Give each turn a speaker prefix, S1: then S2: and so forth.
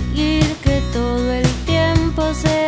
S1: seguir que todo el tiempo se